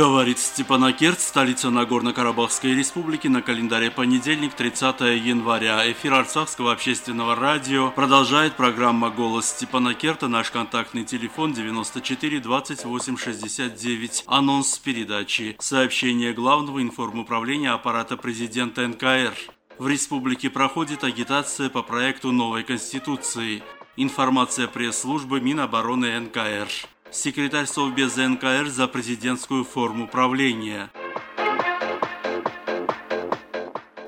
Говорит Степанакерт, столица Нагорно-Карабахской республики, на календаре понедельник, 30 января. Эфир Арцахского общественного радио продолжает программа «Голос Степанакерта». Наш контактный телефон 94 28 69. Анонс передачи. Сообщение главного информуправления аппарата президента НКР. В республике проходит агитация по проекту новой конституции. Информация пресс-службы Минобороны НКР секретарь Совбеза НКР за президентскую форму правления.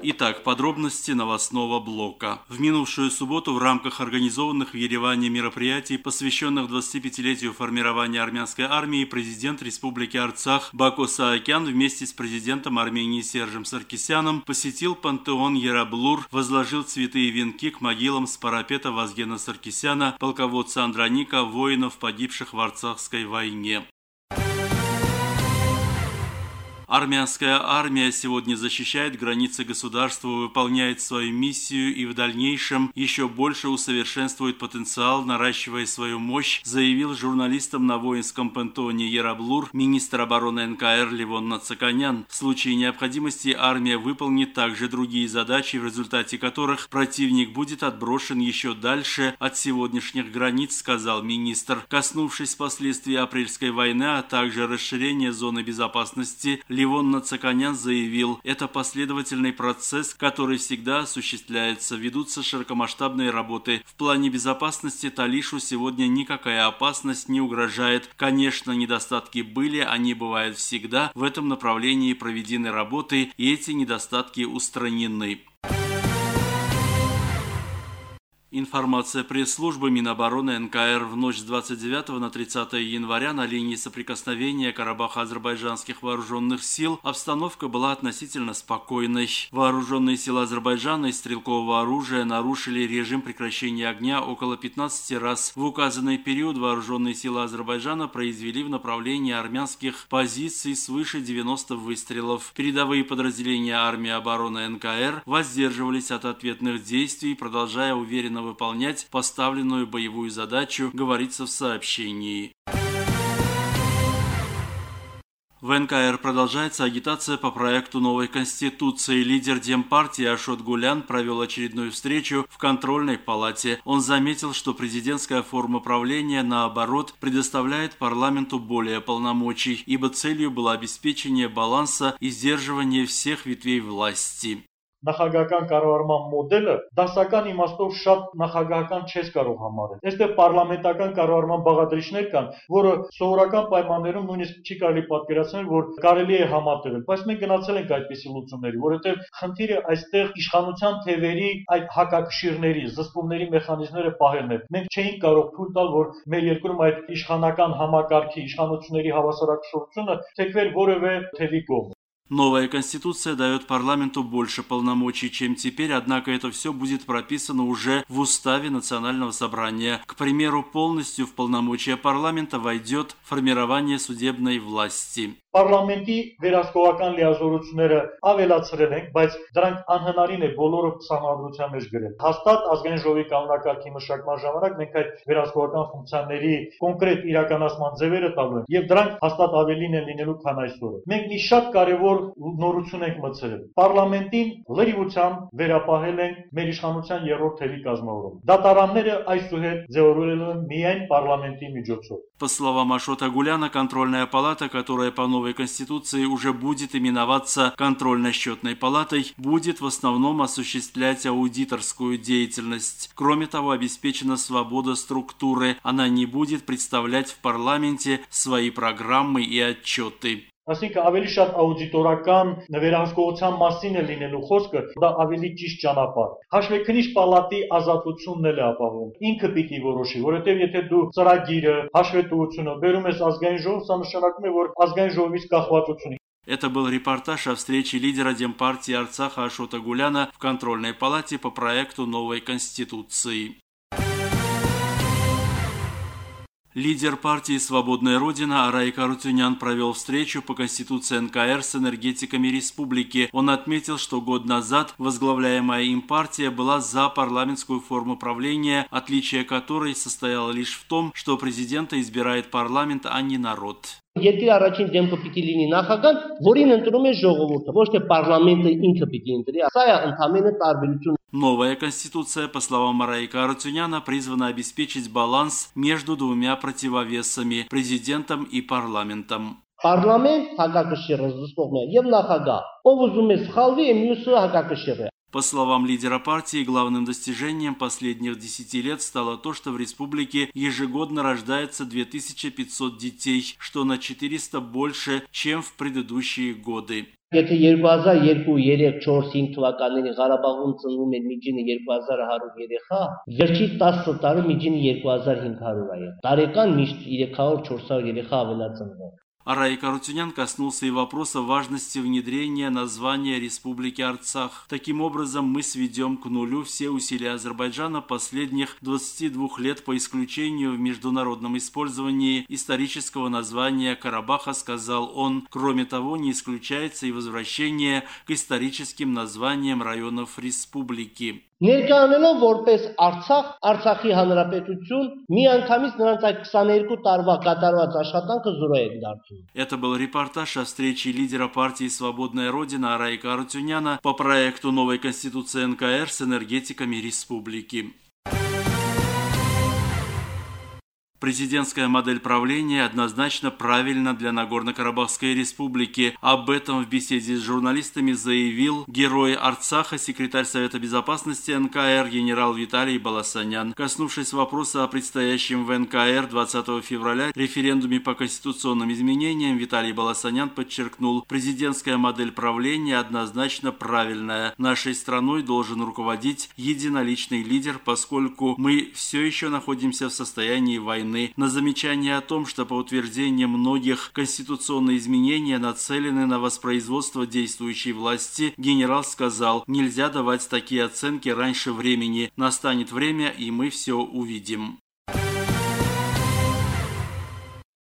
Итак, подробности новостного блока. В минувшую субботу в рамках организованных в Ереване мероприятий, посвященных 25-летию формирования армянской армии, президент Республики Арцах Бако Саакян вместе с президентом Армении Сержем Саркисяном посетил пантеон Ераблур, возложил цветы и венки к могилам с парапета Вазгена Саркисяна, полководца Андроника, воинов, погибших в Арцахской войне. Армянская армия сегодня защищает границы государства, выполняет свою миссию и в дальнейшем еще больше усовершенствует потенциал, наращивая свою мощь, заявил журналистам на воинском пантеоне Ераблур министр обороны НКР Левон Нацаканян. В случае необходимости армия выполнит также другие задачи, в результате которых противник будет отброшен еще дальше от сегодняшних границ, сказал министр. Коснувшись последствий апрельской войны, а также расширения зоны безопасности, Ливон Нацаканян заявил, это последовательный процесс, который всегда осуществляется, ведутся широкомасштабные работы. В плане безопасности Талишу сегодня никакая опасность не угрожает. Конечно, недостатки были, они бывают всегда. В этом направлении проведены работы, и эти недостатки устранены. Информация пресс-службы Минобороны НКР в ночь с 29 на 30 января на линии соприкосновения Карабаха-Азербайджанских вооруженных сил обстановка была относительно спокойной. Вооруженные силы Азербайджана и стрелкового оружия нарушили режим прекращения огня около 15 раз. В указанный период вооруженные силы Азербайджана произвели в направлении армянских позиций свыше 90 выстрелов. Передовые подразделения армии обороны НКР воздерживались от ответных действий, продолжая уверенно выполнять поставленную боевую задачу, говорится в сообщении. В НКР продолжается агитация по проекту новой Конституции. Лидер Демпартии Ашот Гулян провел очередную встречу в контрольной палате. Он заметил, что президентская форма правления, наоборот, предоставляет парламенту более полномочий, ибо целью было обеспечение баланса и сдерживание всех ветвей власти. Նախագահական կառավարման մոդելը դասական իմաստով շատ նախագահական չես կարող համարել։ Այստեղ պարլամենտական կառավարման բաղադրիչներ կան, որը սովորական պայմաններում նույնիսկ չի կարելի պատկերացնել, որ կարելի է համատեղել, բայց մենք գնացել ենք այդպիսի լուծումների, որովհետև խնդիրը այստեղ իշխանության թևերի այդ հակակշիռների, զսպումների մեխանիզմները պահելն է։ Մենք չէինք կարող թույլ տալ, որ մեր երկրում այդ իշխանական համակարգի, իշխանությունների հավասարակշռությունը թեքվեր որևէ թևի կողմ։ Новая конституция дает парламенту больше полномочий, чем теперь, однако это все будет прописано уже в уставе Национального собрания. К примеру, полностью в полномочия парламента войдет формирование судебной власти. Պարլամենտի վերահսկողական լիազորությունները ավելացրել ենք, բայց դրանք անհնարին է բոլորը համադրության մեջ գրել։ Հաստատ ազգային ժողովի կանոնակարգի մշակման ժամանակ մենք այդ վերահսկողական ֆունկցիաների կոնկրետ իրականացման ձևերը տալու ենք եւ դրանք հաստատ ավելին են լինելու քան այսօրը։ Մենք մի շատ կարեւոր նորություն ենք մտցրել։ Պարլամենտին լրիվությամբ վերապահել ենք մեր իշխանության երրորդ թևի կազմավորումը։ Դատարանները այսուհետ ձևավորել են միայն պարլամենտի միջոցով։ По словам Ашота Гуляна, контрольная палата, которая по новой конституции уже будет именоваться контрольно-счетной палатой, будет в основном осуществлять аудиторскую деятельность. Кроме того, обеспечена свобода структуры. Она не будет представлять в парламенте свои программы и отчеты. Այսինքն ավելի շատ աուդիտորական վերահսկողության մասին է լինելու խոսքը, դա ավելի ճիշտ ճանապարհ։ Հաշվեկնիչ պալատի ազատությունն էլ է ապահովում։ Ինքը պիտի որոշի, որովհետև եթե դու ծրագիրը, հաշվետվությունը բերում ես ազգային ժողով, սա նշանակում է, որ ազգային ժողովից կախվածություն Это был репортаж о встрече лидера Демпартии Арцаха Ашота Гуляна в контрольной палате по проекту новой конституции. Лидер партии «Свободная Родина» Арай Карутюнян провел встречу по Конституции НКР с энергетиками республики. Он отметил, что год назад возглавляемая им партия была за парламентскую форму правления, отличие которой состояло лишь в том, что президента избирает парламент, а не народ. Երկրի առաջին դեմքը պիտի լինի նախագահան, որին ընտրում է ժողովուրդը, ոչ թե parlamento ինքը պիտի ընտրի։ Սա է ընդհանրապես տարբերություն Новая конституция, по словам Мараика Арутюняна, призвана обеспечить баланс между двумя противовесами – президентом и парламентом. Պարլամենտ հակակշիռը զսպողն է եւ նախագահ։ Ով ուզում է սխալվի, մյուսը հակակշիռ է։ По словам лидера партии, главным достижением последних десяти лет стало то, что в республике ежегодно рождается 2500 детей, что на 400 больше, чем в предыдущие годы. Եթե 2002, 3, 4, 5 թվականներին Ղարաբաղում ծնվում էր միջինը 2100 երեխա, վերջի 10 տարի միջինը 2500 է։ Տարեկան միշտ 300-400 երեխա ավելացնում է։ Арай Карутюнян коснулся и вопроса важности внедрения названия Республики Арцах. Таким образом, мы сведем к нулю все усилия Азербайджана последних 22 лет по исключению в международном использовании исторического названия Карабаха, сказал он. Кроме того, не исключается и возвращение к историческим названиям районов республики. Ներկայանելով որպես Արցախ, Արցախի Հանրապետություն, միանգամից նրանց այդ 22 տարվա կատարված աշխատանքը զրո է դարձում։ Это был репортаж о встрече лидера партии «Свободная Родина» Арайка Арутюняна по проекту новой конституции НКР с энергетиками республики. Президентская модель правления однозначно правильна для Нагорно-Карабахской республики. Об этом в беседе с журналистами заявил герой Арцаха, секретарь Совета безопасности НКР генерал Виталий Баласанян. Коснувшись вопроса о предстоящем в НКР 20 февраля референдуме по конституционным изменениям, Виталий Баласанян подчеркнул, президентская модель правления однозначно правильная. Нашей страной должен руководить единоличный лидер, поскольку мы все еще находимся в состоянии войны войны на замечание о том, что по утверждениям многих конституционные изменения нацелены на воспроизводство действующей власти, генерал сказал, нельзя давать такие оценки раньше времени. Настанет время, и мы все увидим.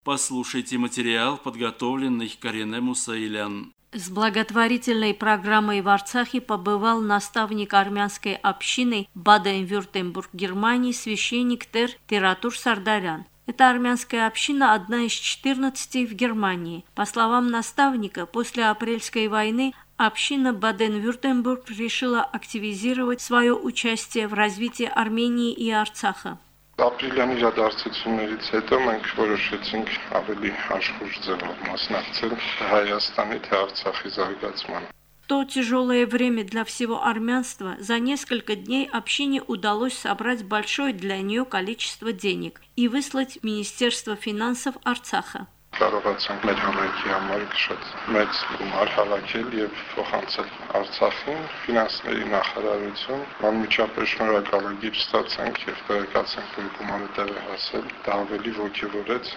Послушайте материал, подготовленный Карине Мусаилян. С благотворительной программой в Арцахе побывал наставник армянской общины Баден-Вюртембург, Германии, священник Тер Тератур Сардарян. Эта армянская община одна из 14 в Германии. По словам наставника, после апрельской войны община Баден-Вюртембург решила активизировать свое участие в развитии Армении и Арцаха Ապրիլյան իրադարձություններից հետո մենք որոշեցինք ավելի աշխուժ ձևով մասնակցել Հայաստանի թե Արցախի զարգացմանը то тяжелое время для всего армянства, за несколько дней общине удалось собрать большое для нее количество денег и выслать в Министерство финансов Арцаха. կարողացանք մեր համայնքի համար շատ մեծ գումար հավաքել եւ փոխանցել Արցախին ֆինանսների նախարարություն անմիջապես շնորհակալագիր ստացանք եւ տեղեկացանք որ գումարը տեղ է հասել դա ավելի ողջորեց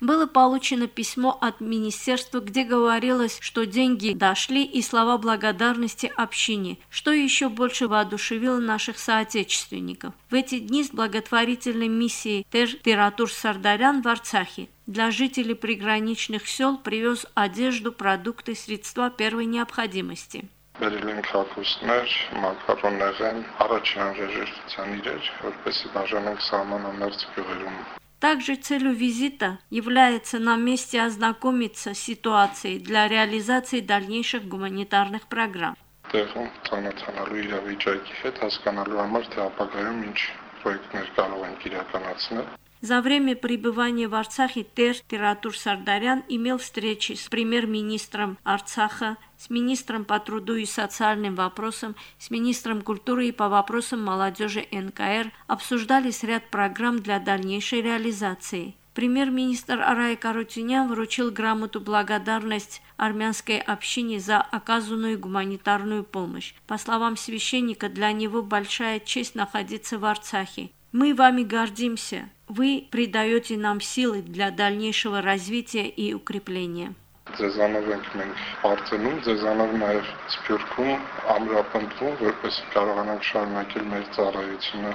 было получено письмо от министерства, где говорилось, что деньги дошли и слова благодарности общине, что еще больше воодушевило наших соотечественников. В эти дни с благотворительной миссией Тератур Сардарян в Арцахе для жителей приграничных сел привез одежду, продукты, средства первой необходимости. Բերել ենք հագուստներ, մակարոններ, առաջին անհրաժեշտության իրեր, որպեսզի բաժանենք սահմանամերձ գյուղերում также целью визита является на месте ознакомиться с ситуацией для реализации дальнейших гуманитарных программ. Տեղում ծանոթանալու իրավիճակի հետ հասկանալու համար թե ապագայում ինչ պրոյեկտներ կարող ենք իրականացնել за время пребывания в Арцахе Тер Тиратур Сардарян имел встречи с премьер-министром Арцаха, с министром по труду и социальным вопросам, с министром культуры и по вопросам молодежи НКР, обсуждались ряд программ для дальнейшей реализации. Премьер-министр Арай Карутюнян вручил грамоту благодарность армянской общине за оказанную гуманитарную помощь. По словам священника, для него большая честь находиться в Арцахе. Мы вами гордимся. Вы придаете нам силы для дальнейшего развития и укрепления. Ձեզանով ենք մենք արտենում, ձեզանով նաև Սփյուռքում ամրապնդվում, որպեսզի կարողանանք շարունակել մեր ծառայությունը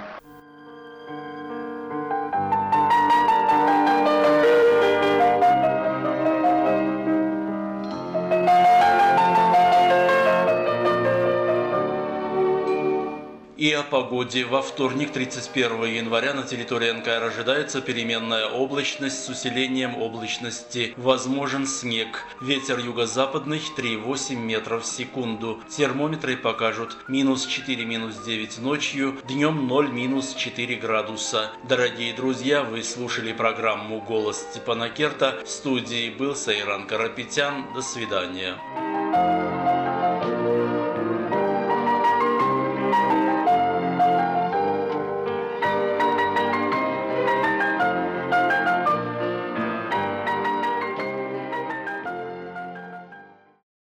погоде. Во вторник, 31 января, на территории НКР ожидается переменная облачность с усилением облачности. Возможен снег. Ветер юго-западный 3,8 метров в секунду. Термометры покажут минус 4, минус 9 ночью, днем 0, минус 4 градуса. Дорогие друзья, вы слушали программу «Голос Степана Керта». В студии был Сайран Карапетян. До свидания.